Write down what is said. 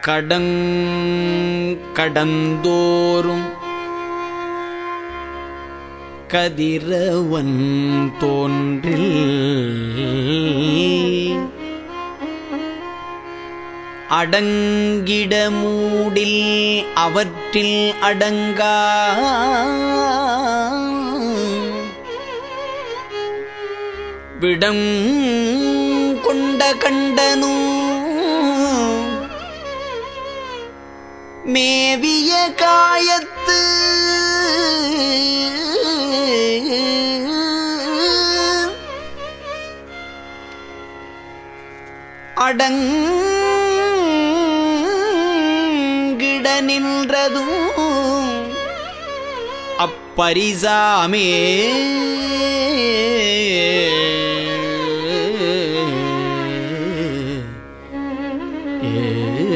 கடங் கடந்தோறும் கதிரவன் தோன்றில். அடங்கிட மூடில் அவற்றில் அடங்கா. விடம் கொண்ட கண்டனூ மேவிய காயத்து. அடங்கிட நின்றதும் அப்பரிசாமே. ஏ.